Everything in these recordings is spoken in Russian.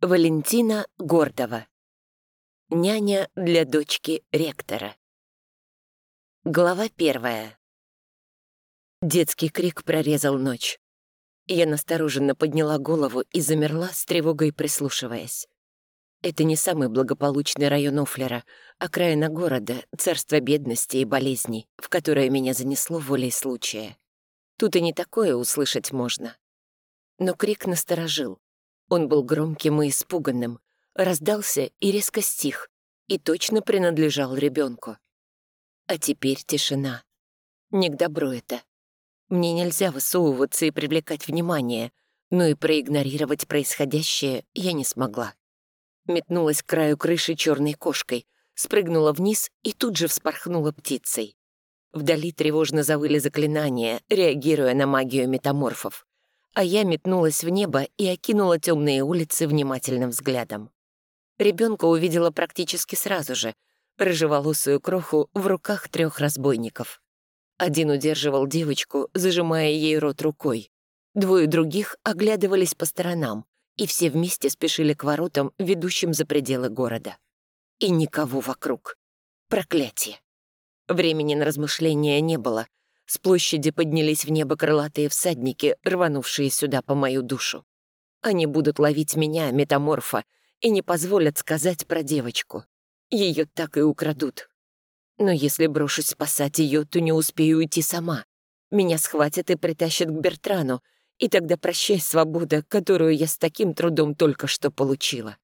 Валентина Гордова. Няня для дочки ректора. Глава первая. Детский крик прорезал ночь. Я настороженно подняла голову и замерла, с тревогой прислушиваясь. Это не самый благополучный район Офлера, окраина города, царство бедности и болезней, в которое меня занесло волей случая. Тут и не такое услышать можно. Но крик насторожил. Он был громким и испуганным, раздался и резко стих, и точно принадлежал ребенку. А теперь тишина. Не к добру это. Мне нельзя высовываться и привлекать внимание, но и проигнорировать происходящее я не смогла. Метнулась к краю крыши черной кошкой, спрыгнула вниз и тут же вспорхнула птицей. Вдали тревожно завыли заклинания, реагируя на магию метаморфов а я метнулась в небо и окинула темные улицы внимательным взглядом. Ребенка увидела практически сразу же, рыжеволосую кроху в руках трех разбойников. Один удерживал девочку, зажимая ей рот рукой. Двое других оглядывались по сторонам, и все вместе спешили к воротам, ведущим за пределы города. И никого вокруг. Проклятие. Времени на размышления не было, с площади поднялись в небо крылатые всадники, рванувшие сюда по мою душу. Они будут ловить меня, метаморфа, и не позволят сказать про девочку. Ее так и украдут. Но если брошусь спасать ее, то не успею уйти сама. Меня схватят и притащат к Бертрану, и тогда прощай свобода, которую я с таким трудом только что получила.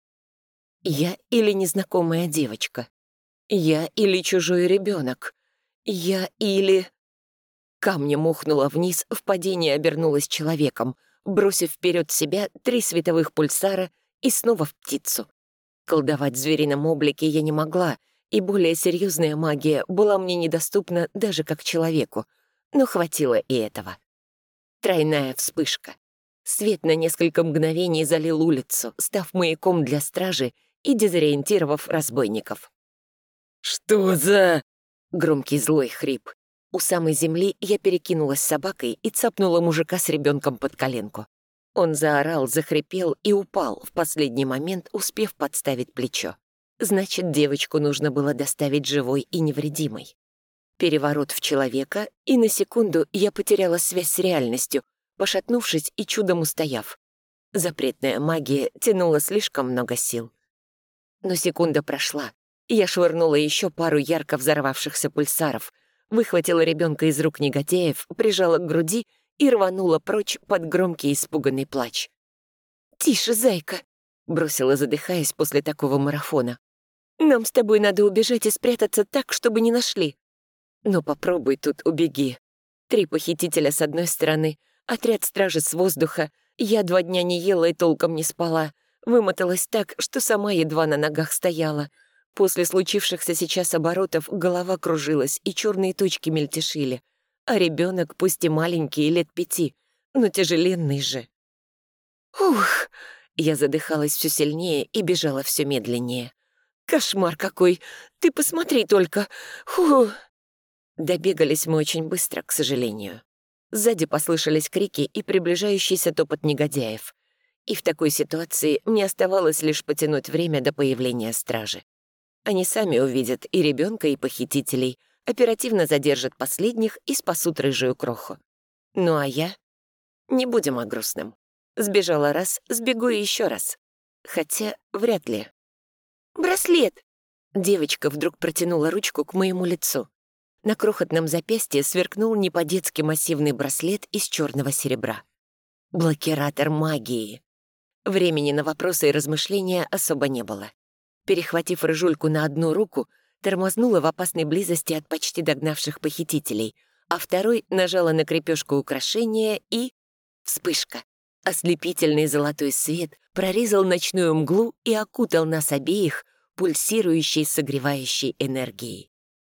Я или незнакомая девочка. Я или чужой ребенок. Я или камнем ухнула вниз, в падении обернулась человеком, бросив вперед себя три световых пульсара и снова в птицу. Колдовать в зверином облике я не могла, и более серьезная магия была мне недоступна даже как человеку, но хватило и этого. Тройная вспышка. Свет на несколько мгновений залил улицу, став маяком для стражи и дезориентировав разбойников. «Что за...» — громкий злой хрип. У самой земли я перекинулась собакой и цапнула мужика с ребенком под коленку. Он заорал, захрипел и упал, в последний момент успев подставить плечо. Значит, девочку нужно было доставить живой и невредимой. Переворот в человека, и на секунду я потеряла связь с реальностью, пошатнувшись и чудом устояв. Запретная магия тянула слишком много сил. Но секунда прошла, и я швырнула еще пару ярко взорвавшихся пульсаров — выхватила ребенка из рук негодяев, прижала к груди и рванула прочь под громкий испуганный плач. «Тише, зайка!» — бросила, задыхаясь после такого марафона. «Нам с тобой надо убежать и спрятаться так, чтобы не нашли». «Но попробуй тут убеги. Три похитителя с одной стороны, отряд стражи с воздуха. Я два дня не ела и толком не спала. Вымоталась так, что сама едва на ногах стояла. После случившихся сейчас оборотов голова кружилась и черные точки мельтешили. А ребенок, пусть и маленький, лет пяти, но тяжеленный же. Ух! Я задыхалась все сильнее и бежала все медленнее. Кошмар какой! Ты посмотри только! Фу! Добегались мы очень быстро, к сожалению. Сзади послышались крики и приближающийся топот негодяев. И в такой ситуации мне оставалось лишь потянуть время до появления стражи. Они сами увидят и ребенка, и похитителей, оперативно задержат последних и спасут рыжую кроху. Ну а я? Не будем о грустном. Сбежала раз, сбегу еще раз. Хотя вряд ли. «Браслет!» Девочка вдруг протянула ручку к моему лицу. На крохотном запястье сверкнул не по-детски массивный браслет из черного серебра. Блокиратор магии. Времени на вопросы и размышления особо не было перехватив рыжульку на одну руку, тормознула в опасной близости от почти догнавших похитителей, а второй нажала на крепежку украшения и... Вспышка. Ослепительный золотой свет прорезал ночную мглу и окутал нас обеих пульсирующей согревающей энергией.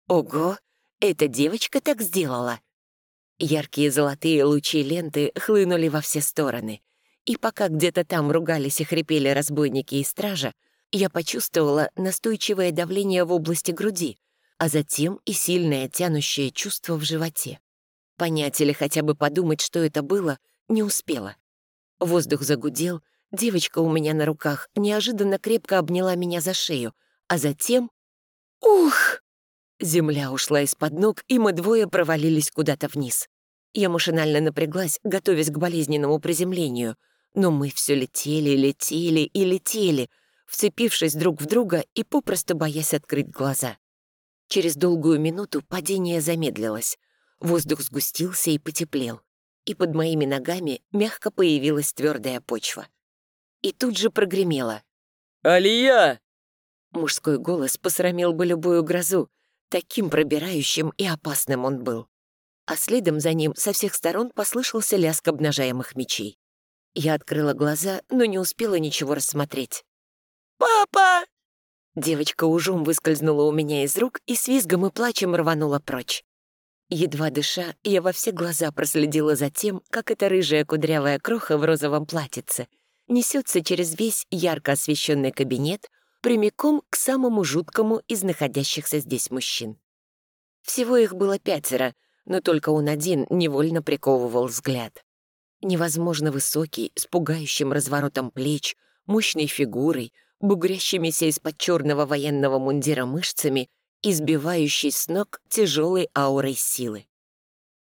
Ого, эта девочка так сделала! Яркие золотые лучи ленты хлынули во все стороны, и пока где-то там ругались и хрипели разбойники и стража, я почувствовала настойчивое давление в области груди, а затем и сильное тянущее чувство в животе. Понять или хотя бы подумать, что это было, не успела. Воздух загудел, девочка у меня на руках неожиданно крепко обняла меня за шею, а затем... Ух! Земля ушла из-под ног, и мы двое провалились куда-то вниз. Я машинально напряглась, готовясь к болезненному приземлению, но мы все летели, летели и летели, вцепившись друг в друга и попросту боясь открыть глаза. Через долгую минуту падение замедлилось. Воздух сгустился и потеплел, и под моими ногами мягко появилась твердая почва. И тут же прогремело. «Алия!» Мужской голос посрамил бы любую грозу, таким пробирающим и опасным он был. А следом за ним со всех сторон послышался лязг обнажаемых мечей. Я открыла глаза, но не успела ничего рассмотреть. «Папа!» Девочка ужом выскользнула у меня из рук и с визгом и плачем рванула прочь. Едва дыша, я во все глаза проследила за тем, как эта рыжая кудрявая кроха в розовом платьице несется через весь ярко освещенный кабинет прямиком к самому жуткому из находящихся здесь мужчин. Всего их было пятеро, но только он один невольно приковывал взгляд. Невозможно высокий, с пугающим разворотом плеч, мощной фигурой, бугрящимися из-под черного военного мундира мышцами избивающий с ног тяжелой аурой силы.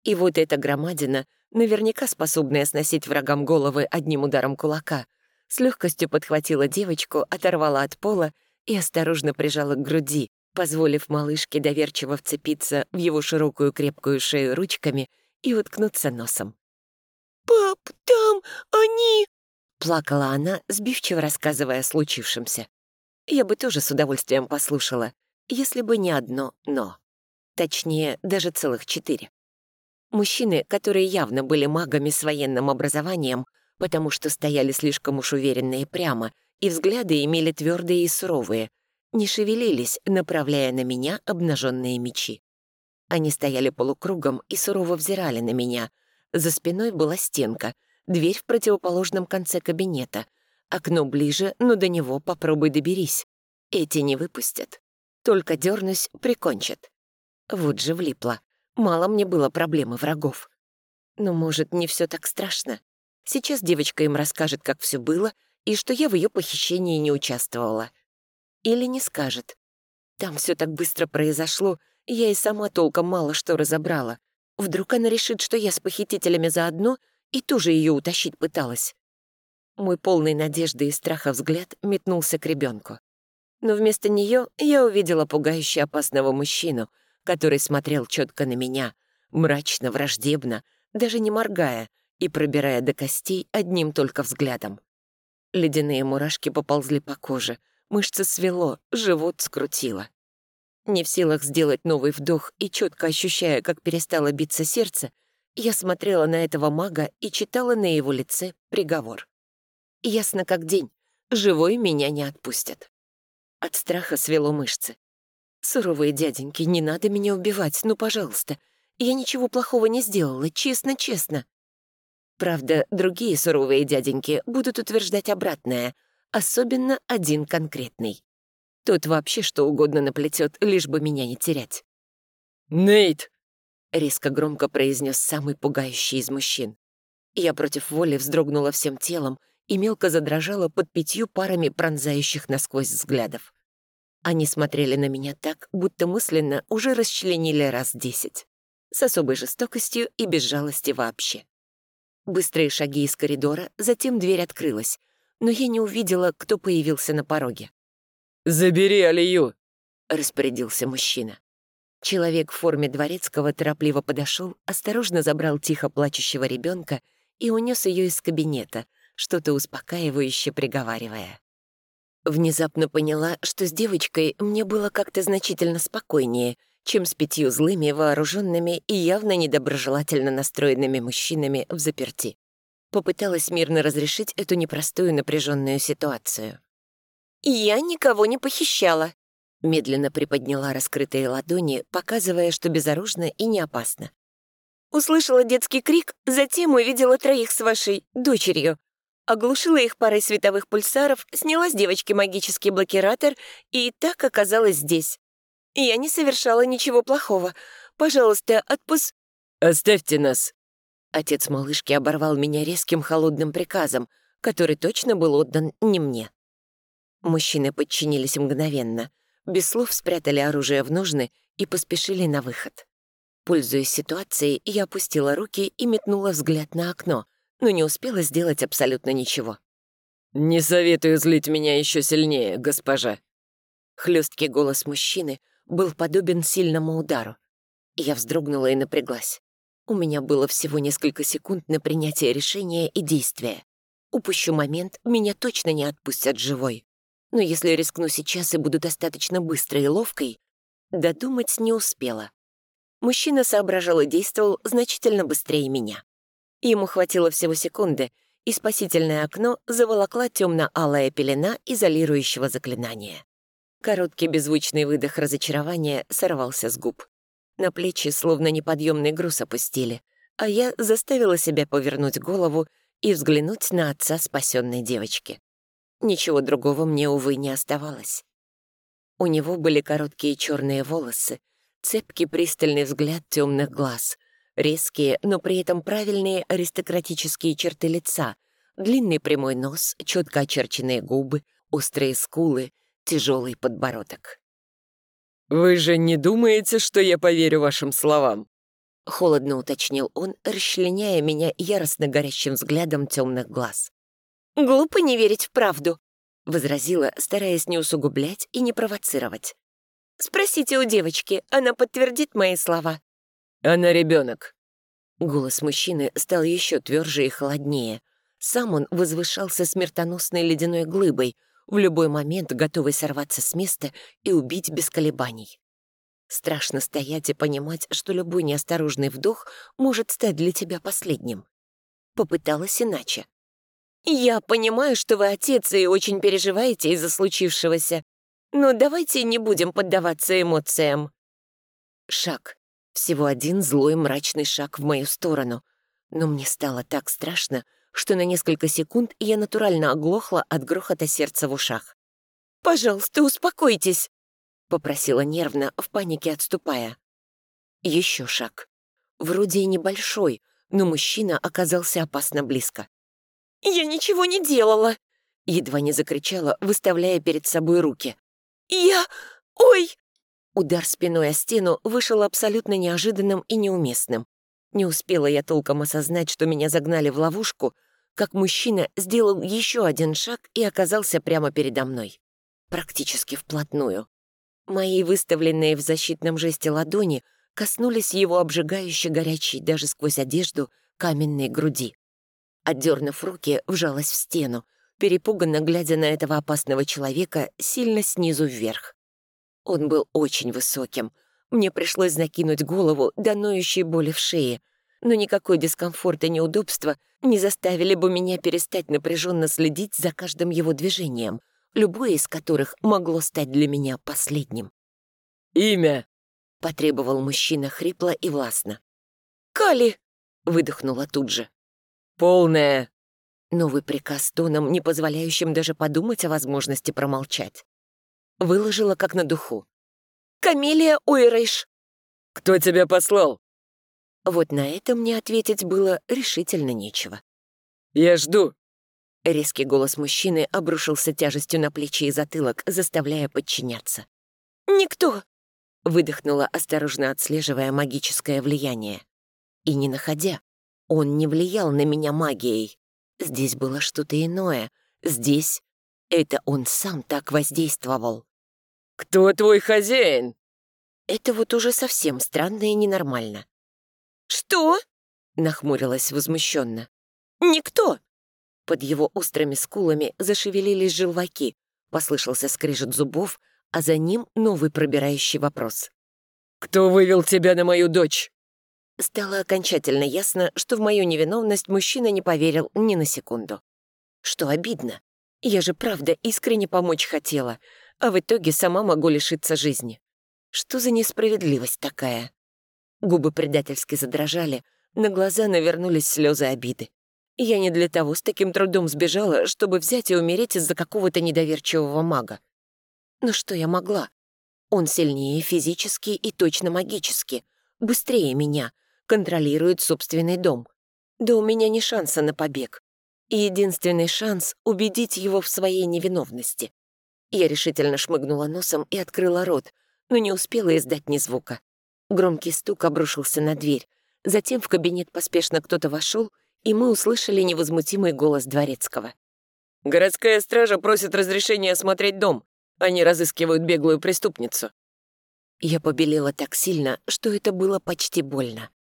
И вот эта громадина, наверняка способная сносить врагам головы одним ударом кулака, с легкостью подхватила девочку, оторвала от пола и осторожно прижала к груди, позволив малышке доверчиво вцепиться в его широкую крепкую шею ручками и уткнуться носом. «Пап, там они!» — плакала она, сбивчиво рассказывая о случившемся. Я бы тоже с удовольствием послушала, если бы не одно «но». Точнее, даже целых четыре. Мужчины, которые явно были магами с военным образованием, потому что стояли слишком уж уверенно и прямо, и взгляды имели твердые и суровые, не шевелились, направляя на меня обнаженные мечи. Они стояли полукругом и сурово взирали на меня. За спиной была стенка, дверь в противоположном конце кабинета. Окно ближе, но до него попробуй доберись. Эти не выпустят. Только дернусь, прикончат. Вот же влипла. Мало мне было проблемы врагов. Но, может, не все так страшно? Сейчас девочка им расскажет, как все было, и что я в ее похищении не участвовала. Или не скажет. Там все так быстро произошло, я и сама толком мало что разобрала. Вдруг она решит, что я с похитителями заодно и тоже ее утащить пыталась. Мой полный надежды и страха взгляд метнулся к ребенку но вместо нее я увидела пугающе опасного мужчину, который смотрел четко на меня, мрачно, враждебно, даже не моргая и пробирая до костей одним только взглядом. Ледяные мурашки поползли по коже, мышцы свело, живот скрутило. Не в силах сделать новый вдох и четко ощущая, как перестало биться сердце, я смотрела на этого мага и читала на его лице приговор. Ясно как день, живой меня не отпустят. От страха свело мышцы. «Суровые дяденьки, не надо меня убивать, ну, пожалуйста. Я ничего плохого не сделала, честно-честно». Правда, другие суровые дяденьки будут утверждать обратное, особенно один конкретный. Тот вообще что угодно наплетет, лишь бы меня не терять. «Нейт!» — резко громко произнес самый пугающий из мужчин. Я против воли вздрогнула всем телом и мелко задрожала под пятью парами пронзающих насквозь взглядов. Они смотрели на меня так, будто мысленно уже расчленили раз десять. С особой жестокостью и без жалости вообще. Быстрые шаги из коридора, затем дверь открылась, но я не увидела, кто появился на пороге. «Забери Алию!» — распорядился мужчина. Человек в форме дворецкого торопливо подошел, осторожно забрал тихо плачущего ребенка и унес ее из кабинета, что-то успокаивающе приговаривая. Внезапно поняла, что с девочкой мне было как-то значительно спокойнее, чем с пятью злыми, вооруженными и явно недоброжелательно настроенными мужчинами в заперти. Попыталась мирно разрешить эту непростую напряженную ситуацию. «Я никого не похищала», — медленно приподняла раскрытые ладони, показывая, что безоружно и не опасно. «Услышала детский крик, затем увидела троих с вашей дочерью оглушила их парой световых пульсаров, сняла с девочки магический блокиратор и так оказалась здесь. Я не совершала ничего плохого. Пожалуйста, отпуск... «Оставьте нас!» Отец малышки оборвал меня резким холодным приказом, который точно был отдан не мне. Мужчины подчинились мгновенно, без слов спрятали оружие в ножны и поспешили на выход. Пользуясь ситуацией, я опустила руки и метнула взгляд на окно, но не успела сделать абсолютно ничего. «Не советую злить меня еще сильнее, госпожа». Хлесткий голос мужчины был подобен сильному удару. Я вздрогнула и напряглась. У меня было всего несколько секунд на принятие решения и действия. Упущу момент, меня точно не отпустят живой. Но если рискну сейчас и буду достаточно быстрой и ловкой, додумать не успела. Мужчина соображал и действовал значительно быстрее меня. Ему хватило всего секунды, и спасительное окно заволокла темно-алая пелена изолирующего заклинания. Короткий беззвучный выдох разочарования сорвался с губ. На плечи словно неподъемный груз опустили, а я заставила себя повернуть голову и взглянуть на отца спасенной девочки. Ничего другого мне, увы, не оставалось. У него были короткие черные волосы, цепкий пристальный взгляд темных глаз, резкие, но при этом правильные аристократические черты лица, длинный прямой нос, четко очерченные губы, острые скулы, тяжелый подбородок. «Вы же не думаете, что я поверю вашим словам?» — холодно уточнил он, расчленяя меня яростно горящим взглядом темных глаз. «Глупо не верить в правду», — возразила, стараясь не усугублять и не провоцировать. «Спросите у девочки, она подтвердит мои слова». «Она ребенок. Голос мужчины стал еще тверже и холоднее. Сам он возвышался смертоносной ледяной глыбой, в любой момент готовый сорваться с места и убить без колебаний. Страшно стоять и понимать, что любой неосторожный вдох может стать для тебя последним. Попыталась иначе. «Я понимаю, что вы отец и очень переживаете из-за случившегося, но давайте не будем поддаваться эмоциям». Шаг. Всего один злой мрачный шаг в мою сторону. Но мне стало так страшно, что на несколько секунд я натурально оглохла от грохота сердца в ушах. «Пожалуйста, успокойтесь!» попросила нервно, в панике отступая. Еще шаг. Вроде и небольшой, но мужчина оказался опасно близко. «Я ничего не делала!» Едва не закричала, выставляя перед собой руки. «Я... Ой!» Удар спиной о стену вышел абсолютно неожиданным и неуместным. Не успела я толком осознать, что меня загнали в ловушку, как мужчина сделал еще один шаг и оказался прямо передо мной. Практически вплотную. Мои выставленные в защитном жесте ладони коснулись его обжигающе горячей даже сквозь одежду каменной груди. Отдернув руки, вжалась в стену, перепуганно глядя на этого опасного человека сильно снизу вверх. Он был очень высоким. Мне пришлось закинуть голову до ноющей боли в шее, но никакой дискомфорт и неудобства не заставили бы меня перестать напряженно следить за каждым его движением — любое из которых могло стать для меня последним. «Имя!» — потребовал мужчина хрипло и властно. «Кали!» — выдохнула тут же. «Полное!» Новый приказ тоном, не позволяющим даже подумать о возможности промолчать. Выложила как на духу. «Камелия Уэрейш!» «Кто тебя послал?» Вот на это мне ответить было решительно нечего. «Я жду!» Резкий голос мужчины обрушился тяжестью на плечи и затылок, заставляя подчиняться. «Никто!» — выдохнула, осторожно отслеживая магическое влияние. И не находя. Он не влиял на меня магией. Здесь было что-то иное. Здесь это он сам так воздействовал. «Кто твой хозяин?» Это вот уже совсем странно и ненормально. «Что?» — нахмурилась возмущенно. «Никто!» Под его острыми скулами зашевелились желваки, послышался скрежет зубов, а за ним новый пробирающий вопрос. «Кто вывел тебя на мою дочь?» Стало окончательно ясно, что в мою невиновность мужчина не поверил ни на секунду. Что обидно. Я же правда искренне помочь хотела, а в итоге сама могу лишиться жизни. Что за несправедливость такая? Губы предательски задрожали, на глаза навернулись слезы обиды. Я не для того с таким трудом сбежала, чтобы взять и умереть из-за какого-то недоверчивого мага. Но что я могла? Он сильнее физически и точно магически, быстрее меня, контролирует собственный дом. Да у меня не шанса на побег. Единственный шанс — убедить его в своей невиновности. Я решительно шмыгнула носом и открыла рот, но не успела издать ни звука. Громкий стук обрушился на дверь. Затем в кабинет поспешно кто-то вошел, и мы услышали невозмутимый голос дворецкого. «Городская стража просит разрешения осмотреть дом. Они разыскивают беглую преступницу». Я побелела так сильно, что это было почти больно.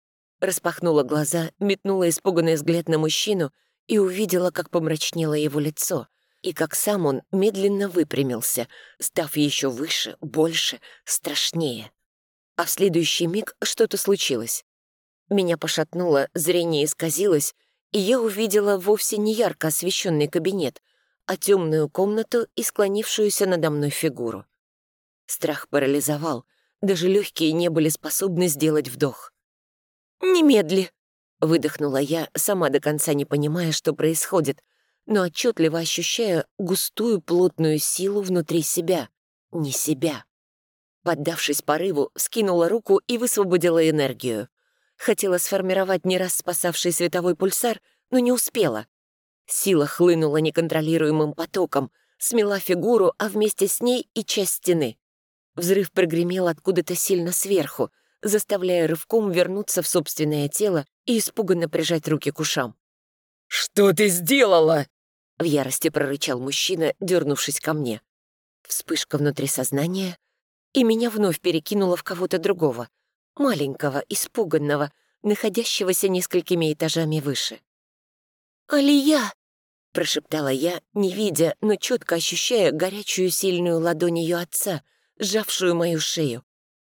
Распахнула глаза, метнула испуганный взгляд на мужчину и увидела, как помрачнело его лицо, и как сам он медленно выпрямился, став еще выше, больше, страшнее. А в следующий миг что-то случилось. Меня пошатнуло, зрение исказилось, и я увидела вовсе не ярко освещенный кабинет, а темную комнату и склонившуюся надо мной фигуру. Страх парализовал, даже легкие не были способны сделать вдох. «Немедли!» — выдохнула я, сама до конца не понимая, что происходит, но отчетливо ощущая густую плотную силу внутри себя. Не себя. Поддавшись порыву, скинула руку и высвободила энергию. Хотела сформировать не раз спасавший световой пульсар, но не успела. Сила хлынула неконтролируемым потоком, смела фигуру, а вместе с ней и часть стены. Взрыв прогремел откуда-то сильно сверху, заставляя рывком вернуться в собственное тело и испуганно прижать руки к ушам. «Что ты сделала?» — в ярости прорычал мужчина, дернувшись ко мне. Вспышка внутри сознания, и меня вновь перекинуло в кого-то другого, маленького, испуганного, находящегося несколькими этажами выше. «Алия!» — прошептала я, не видя, но четко ощущая горячую сильную ладонь ее отца, сжавшую мою шею.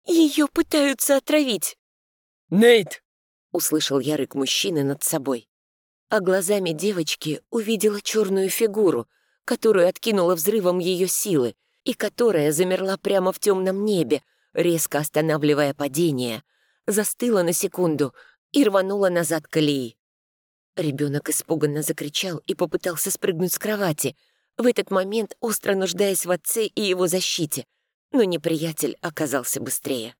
Ее пытаются отравить!» «Нейт!» — услышал я рык мужчины над собой а глазами девочки увидела черную фигуру, которую откинула взрывом ее силы и которая замерла прямо в темном небе, резко останавливая падение, застыла на секунду и рванула назад колеи. Ребенок испуганно закричал и попытался спрыгнуть с кровати, в этот момент остро нуждаясь в отце и его защите, но неприятель оказался быстрее.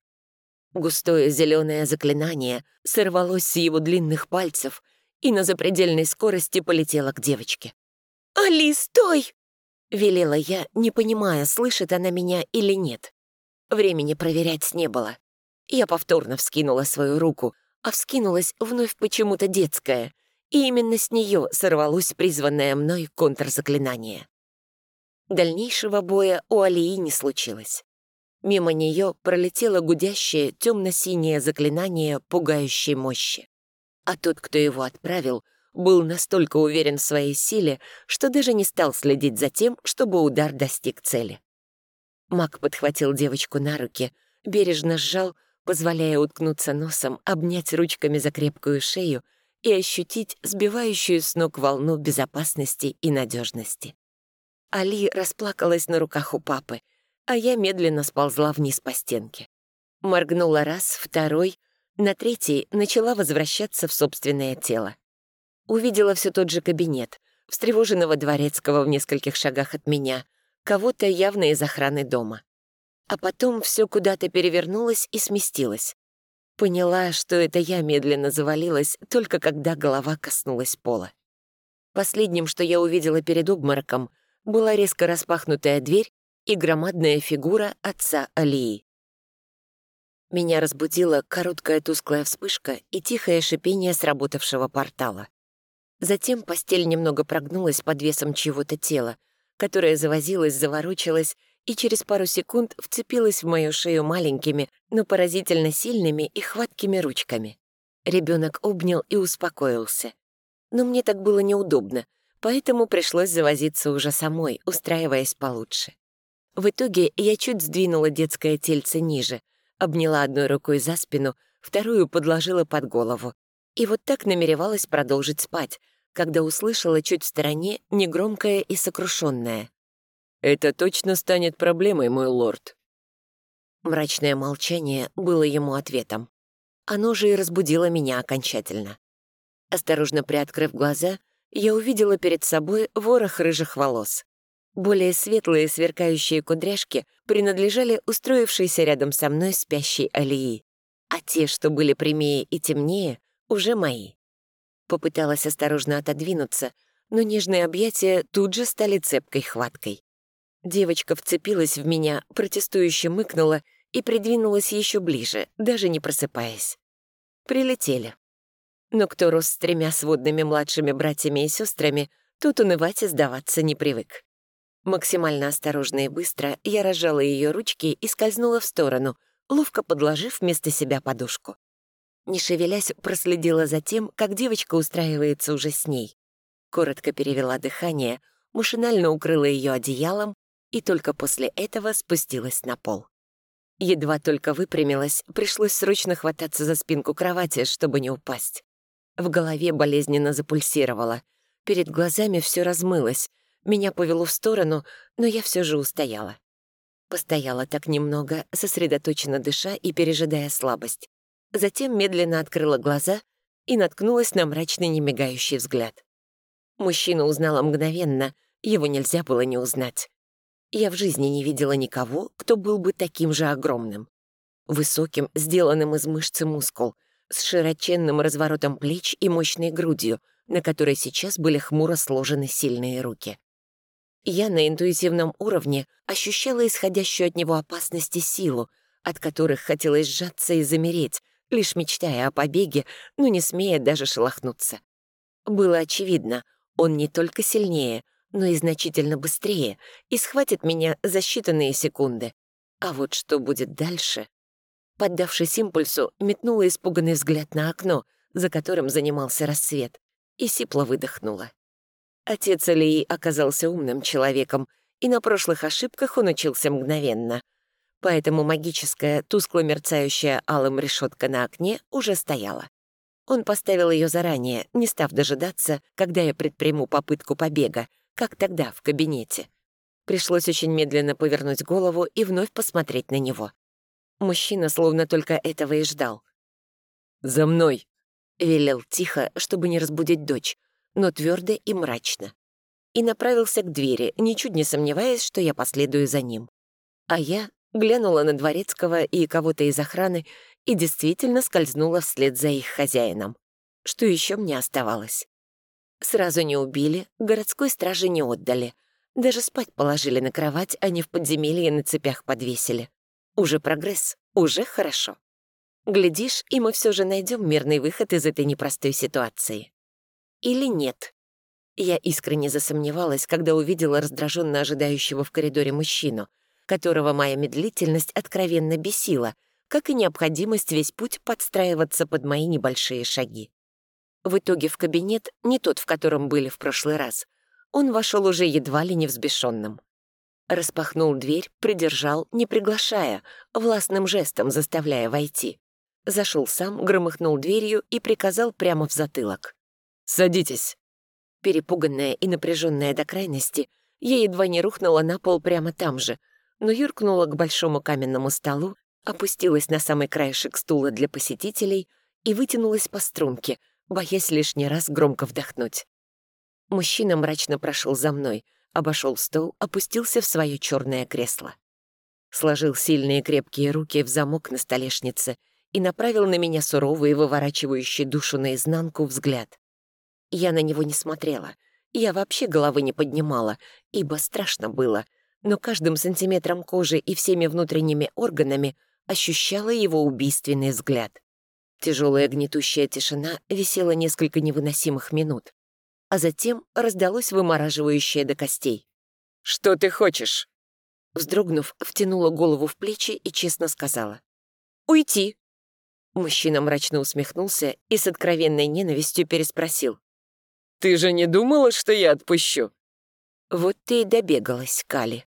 Густое зеленое заклинание сорвалось с его длинных пальцев — и на запредельной скорости полетела к девочке. «Али, стой!» — велела я, не понимая, слышит она меня или нет. Времени проверять не было. Я повторно вскинула свою руку, а вскинулась вновь почему-то детская, и именно с нее сорвалось призванное мной контрзаклинание. Дальнейшего боя у Алии не случилось. Мимо нее пролетело гудящее темно-синее заклинание пугающей мощи а тот, кто его отправил, был настолько уверен в своей силе, что даже не стал следить за тем, чтобы удар достиг цели. Маг подхватил девочку на руки, бережно сжал, позволяя уткнуться носом, обнять ручками за крепкую шею и ощутить сбивающую с ног волну безопасности и надежности. Али расплакалась на руках у папы, а я медленно сползла вниз по стенке. Моргнула раз, второй, на третий начала возвращаться в собственное тело. Увидела все тот же кабинет, встревоженного дворецкого в нескольких шагах от меня, кого-то явно из охраны дома. А потом все куда-то перевернулось и сместилось. Поняла, что это я медленно завалилась, только когда голова коснулась пола. Последним, что я увидела перед обмороком, была резко распахнутая дверь и громадная фигура отца Алии. Меня разбудила короткая тусклая вспышка и тихое шипение сработавшего портала. Затем постель немного прогнулась под весом чего-то тела, которое завозилось, заворочилось и через пару секунд вцепилось в мою шею маленькими, но поразительно сильными и хваткими ручками. Ребенок обнял и успокоился. Но мне так было неудобно, поэтому пришлось завозиться уже самой, устраиваясь получше. В итоге я чуть сдвинула детское тельце ниже — обняла одной рукой за спину, вторую подложила под голову. И вот так намеревалась продолжить спать, когда услышала чуть в стороне негромкое и сокрушенное. «Это точно станет проблемой, мой лорд». Мрачное молчание было ему ответом. Оно же и разбудило меня окончательно. Осторожно приоткрыв глаза, я увидела перед собой ворох рыжих волос. Более светлые сверкающие кудряшки принадлежали устроившейся рядом со мной спящей Алии, а те, что были прямее и темнее, уже мои. Попыталась осторожно отодвинуться, но нежные объятия тут же стали цепкой хваткой. Девочка вцепилась в меня, протестующе мыкнула и придвинулась еще ближе, даже не просыпаясь. Прилетели. Но кто рос с тремя сводными младшими братьями и сестрами, тот унывать и сдаваться не привык. Максимально осторожно и быстро я разжала ее ручки и скользнула в сторону, ловко подложив вместо себя подушку. Не шевелясь, проследила за тем, как девочка устраивается уже с ней. Коротко перевела дыхание, машинально укрыла ее одеялом и только после этого спустилась на пол. Едва только выпрямилась, пришлось срочно хвататься за спинку кровати, чтобы не упасть. В голове болезненно запульсировало. Перед глазами все размылось. Меня повело в сторону, но я все же устояла. Постояла так немного, сосредоточенно дыша и пережидая слабость. Затем медленно открыла глаза и наткнулась на мрачный немигающий взгляд. Мужчину узнала мгновенно, его нельзя было не узнать. Я в жизни не видела никого, кто был бы таким же огромным. Высоким, сделанным из мышцы мускул, с широченным разворотом плеч и мощной грудью, на которой сейчас были хмуро сложены сильные руки. Я на интуитивном уровне ощущала исходящую от него опасность и силу, от которых хотелось сжаться и замереть, лишь мечтая о побеге, но не смея даже шелохнуться. Было очевидно, он не только сильнее — но и значительно быстрее, и схватит меня за считанные секунды. А вот что будет дальше? Поддавшись импульсу, метнула испуганный взгляд на окно, за которым занимался рассвет, и сипло выдохнула. Отец Алии оказался умным человеком, и на прошлых ошибках он учился мгновенно. Поэтому магическая, тускло мерцающая алым решетка на окне уже стояла. Он поставил ее заранее, не став дожидаться, когда я предприму попытку побега, как тогда, в кабинете. Пришлось очень медленно повернуть голову и вновь посмотреть на него. Мужчина словно только этого и ждал. «За мной!» — велел тихо, чтобы не разбудить дочь, но твердо и мрачно. И направился к двери, ничуть не сомневаясь, что я последую за ним. А я глянула на Дворецкого и кого-то из охраны и действительно скользнула вслед за их хозяином. Что еще мне оставалось? Сразу не убили, городской страже не отдали. Даже спать положили на кровать, а не в подземелье на цепях подвесили. Уже прогресс, уже хорошо. Глядишь, и мы все же найдем мирный выход из этой непростой ситуации. Или нет? Я искренне засомневалась, когда увидела раздраженно ожидающего в коридоре мужчину, которого моя медлительность откровенно бесила, как и необходимость весь путь подстраиваться под мои небольшие шаги. В итоге в кабинет, не тот, в котором были в прошлый раз, он вошел уже едва ли не взбешенным. Распахнул дверь, придержал, не приглашая, властным жестом заставляя войти. Зашел сам, громыхнул дверью и приказал прямо в затылок. «Садитесь». Перепуганная и напряженная до крайности, я едва не рухнула на пол прямо там же, но юркнула к большому каменному столу, опустилась на самый краешек стула для посетителей и вытянулась по струнке, боясь лишний раз громко вдохнуть. Мужчина мрачно прошел за мной, обошел стол, опустился в свое черное кресло. Сложил сильные крепкие руки в замок на столешнице и направил на меня суровый, выворачивающий душу наизнанку взгляд. Я на него не смотрела. Я вообще головы не поднимала, ибо страшно было, но каждым сантиметром кожи и всеми внутренними органами ощущала его убийственный взгляд. Тяжелая гнетущая тишина висела несколько невыносимых минут, а затем раздалось вымораживающее до костей. «Что ты хочешь?» Вздрогнув, втянула голову в плечи и честно сказала. «Уйти!» Мужчина мрачно усмехнулся и с откровенной ненавистью переспросил. «Ты же не думала, что я отпущу?» «Вот ты и добегалась, Кали».